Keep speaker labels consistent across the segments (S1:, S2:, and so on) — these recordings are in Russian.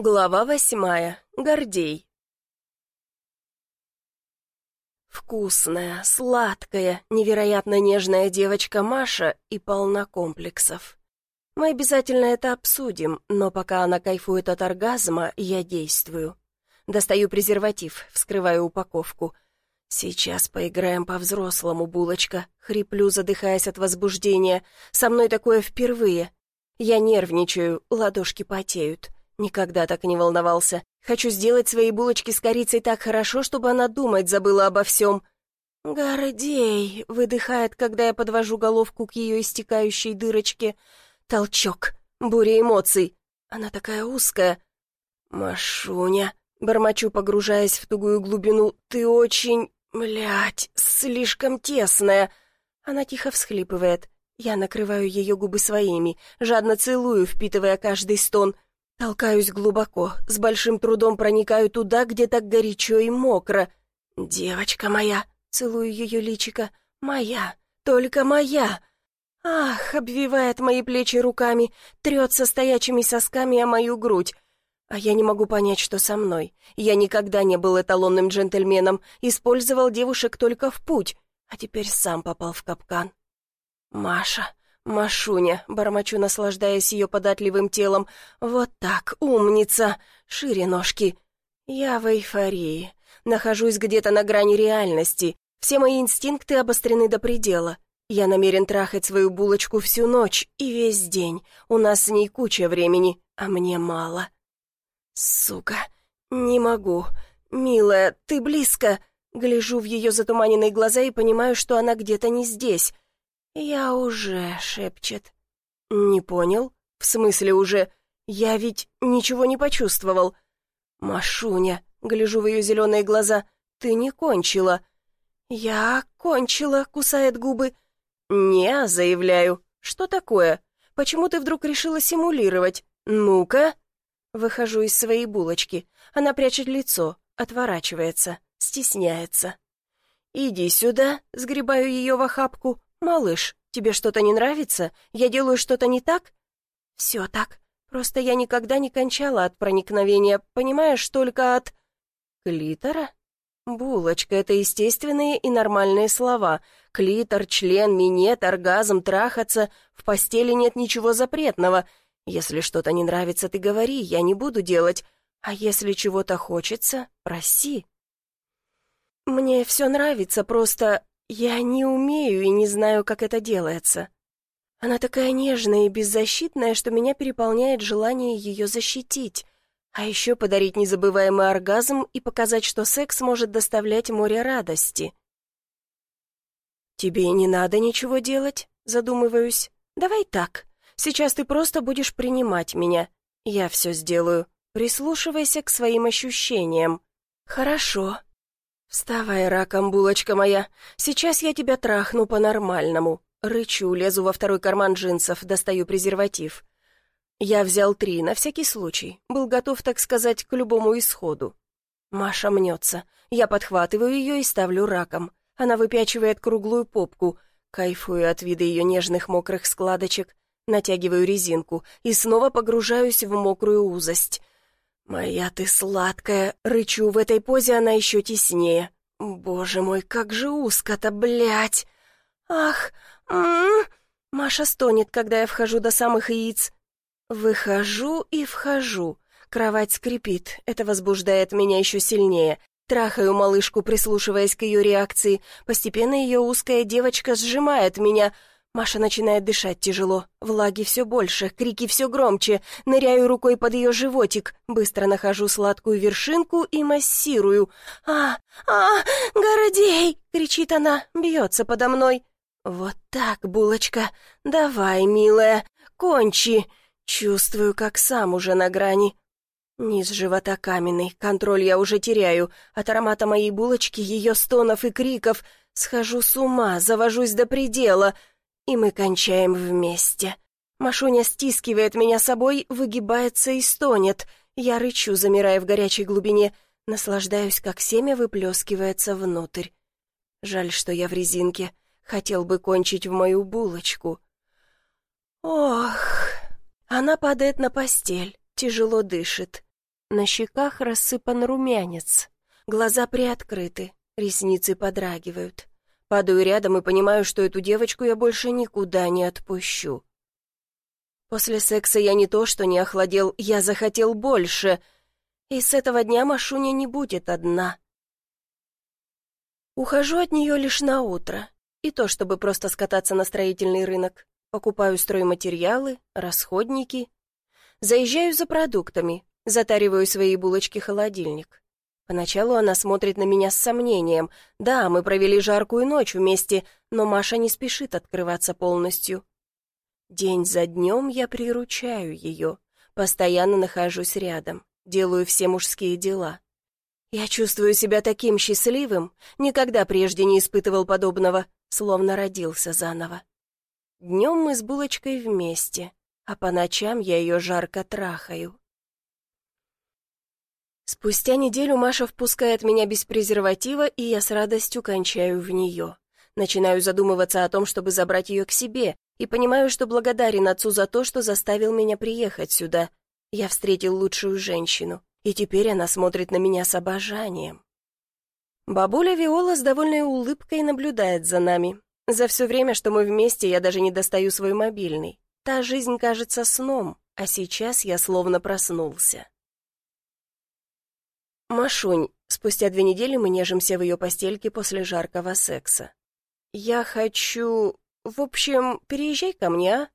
S1: Глава восьмая. Гордей. Вкусная, сладкая, невероятно нежная девочка Маша и полна комплексов. Мы обязательно это обсудим, но пока она кайфует от оргазма, я действую. Достаю презерватив, вскрываю упаковку. «Сейчас поиграем по-взрослому, булочка», — хриплю, задыхаясь от возбуждения. «Со мной такое впервые. Я нервничаю, ладошки потеют». Никогда так не волновался. Хочу сделать свои булочки с корицей так хорошо, чтобы она думать забыла обо всем. «Гордей!» — выдыхает, когда я подвожу головку к ее истекающей дырочке. Толчок. Буря эмоций. Она такая узкая. «Машуня!» — бормочу, погружаясь в тугую глубину. «Ты очень... блядь, слишком тесная!» Она тихо всхлипывает. Я накрываю ее губы своими, жадно целую, впитывая каждый стон — Толкаюсь глубоко, с большим трудом проникаю туда, где так горячо и мокро. «Девочка моя!» — целую ее личико. «Моя! Только моя!» Ах, обвивает мои плечи руками, трется стоячими сосками о мою грудь. А я не могу понять, что со мной. Я никогда не был эталонным джентльменом, использовал девушек только в путь, а теперь сам попал в капкан. «Маша, «Машуня», — бормочу, наслаждаясь ее податливым телом, «вот так, умница! Шире ножки!» Я в эйфории. Нахожусь где-то на грани реальности. Все мои инстинкты обострены до предела. Я намерен трахать свою булочку всю ночь и весь день. У нас с ней куча времени, а мне мало. Сука, не могу. Милая, ты близко. Гляжу в ее затуманенные глаза и понимаю, что она где-то не здесь. «Я уже», — шепчет. «Не понял? В смысле уже? Я ведь ничего не почувствовал». «Машуня», — гляжу в ее зеленые глаза, — «ты не кончила». «Я кончила», — кусает губы. «Не», — заявляю. «Что такое? Почему ты вдруг решила симулировать? Ну-ка». Выхожу из своей булочки. Она прячет лицо, отворачивается, стесняется. «Иди сюда», — сгребаю ее в охапку, «Малыш, тебе что-то не нравится? Я делаю что-то не так?» «Все так. Просто я никогда не кончала от проникновения, понимаешь, только от...» «Клитора?» «Булочка — это естественные и нормальные слова. Клитор, член, минет, оргазм, трахаться. В постели нет ничего запретного. Если что-то не нравится, ты говори, я не буду делать. А если чего-то хочется, проси». «Мне все нравится, просто я не умею и не знаю, как это делается. Она такая нежная и беззащитная, что меня переполняет желание ее защитить, а еще подарить незабываемый оргазм и показать, что секс может доставлять море радости. «Тебе не надо ничего делать?» — задумываюсь. «Давай так. Сейчас ты просто будешь принимать меня. Я все сделаю. Прислушивайся к своим ощущениям». «Хорошо», «Вставай, раком, булочка моя. Сейчас я тебя трахну по-нормальному». Рычу, лезу во второй карман джинсов, достаю презерватив. Я взял три, на всякий случай. Был готов, так сказать, к любому исходу. Маша мнется. Я подхватываю ее и ставлю раком. Она выпячивает круглую попку. Кайфую от вида ее нежных мокрых складочек. Натягиваю резинку и снова погружаюсь в мокрую узость. «Моя ты сладкая!» — рычу, в этой позе она еще теснее. «Боже мой, как же узко-то, блядь!» «Ах! М -м -м. Маша стонет, когда я вхожу до самых яиц. Выхожу и вхожу. Кровать скрипит, это возбуждает меня еще сильнее. Трахаю малышку, прислушиваясь к ее реакции. Постепенно ее узкая девочка сжимает меня — Маша начинает дышать тяжело. Влаги все больше, крики все громче. Ныряю рукой под ее животик. Быстро нахожу сладкую вершинку и массирую. «А, а, Городей!» — кричит она, бьется подо мной. «Вот так, булочка. Давай, милая, кончи!» Чувствую, как сам уже на грани. Низ живота каменный, контроль я уже теряю. От аромата моей булочки, ее стонов и криков схожу с ума, завожусь до предела — и мы кончаем вместе. Машуня стискивает меня собой, выгибается и стонет. Я рычу, замирая в горячей глубине, наслаждаюсь, как семя выплескивается внутрь. Жаль, что я в резинке. Хотел бы кончить в мою булочку. Ох! Она падает на постель, тяжело дышит. На щеках рассыпан румянец. Глаза приоткрыты, ресницы подрагивают. Падаю рядом и понимаю, что эту девочку я больше никуда не отпущу. После секса я не то что не охладел, я захотел больше. И с этого дня Машуня не будет одна. Ухожу от нее лишь на утро. И то, чтобы просто скататься на строительный рынок. Покупаю стройматериалы, расходники. Заезжаю за продуктами, затариваю свои булочки в холодильник. Поначалу она смотрит на меня с сомнением. Да, мы провели жаркую ночь вместе, но Маша не спешит открываться полностью. День за днем я приручаю ее, постоянно нахожусь рядом, делаю все мужские дела. Я чувствую себя таким счастливым, никогда прежде не испытывал подобного, словно родился заново. Днем мы с булочкой вместе, а по ночам я ее жарко трахаю. Спустя неделю Маша впускает меня без презерватива, и я с радостью кончаю в нее. Начинаю задумываться о том, чтобы забрать ее к себе, и понимаю, что благодарен отцу за то, что заставил меня приехать сюда. Я встретил лучшую женщину, и теперь она смотрит на меня с обожанием. Бабуля Виола с довольной улыбкой наблюдает за нами. За все время, что мы вместе, я даже не достаю свой мобильный. Та жизнь кажется сном, а сейчас я словно проснулся. «Машунь, спустя две недели мы нежимся в ее постельке после жаркого секса. Я хочу... В общем, переезжай ко мне, а?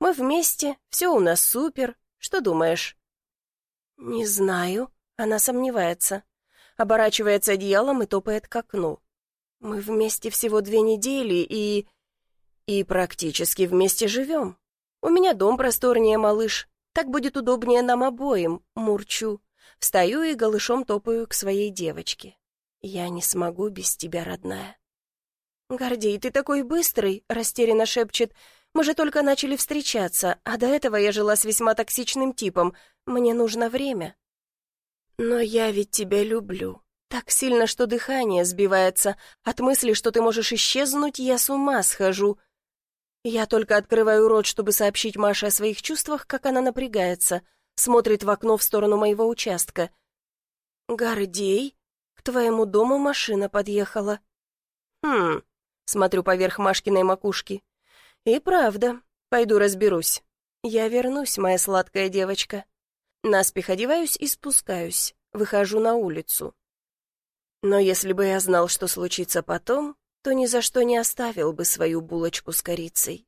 S1: Мы вместе, все у нас супер. Что думаешь?» «Не знаю», — она сомневается. Оборачивается одеялом и топает к окну. «Мы вместе всего две недели и... и практически вместе живем. У меня дом просторнее, малыш. Так будет удобнее нам обоим, мурчу. Встаю и голышом топаю к своей девочке. «Я не смогу без тебя, родная». «Гордей, ты такой быстрый!» — растерянно шепчет. «Мы же только начали встречаться, а до этого я жила с весьма токсичным типом. Мне нужно время». «Но я ведь тебя люблю. Так сильно, что дыхание сбивается. От мысли, что ты можешь исчезнуть, я с ума схожу». Я только открываю рот, чтобы сообщить Маше о своих чувствах, как она напрягается — смотрит в окно в сторону моего участка. «Гордей, к твоему дому машина подъехала». «Хм...» — смотрю поверх Машкиной макушки. «И правда, пойду разберусь. Я вернусь, моя сладкая девочка». Наспех одеваюсь и спускаюсь, выхожу на улицу. Но если бы я знал, что случится потом, то ни за что не оставил бы свою булочку с корицей.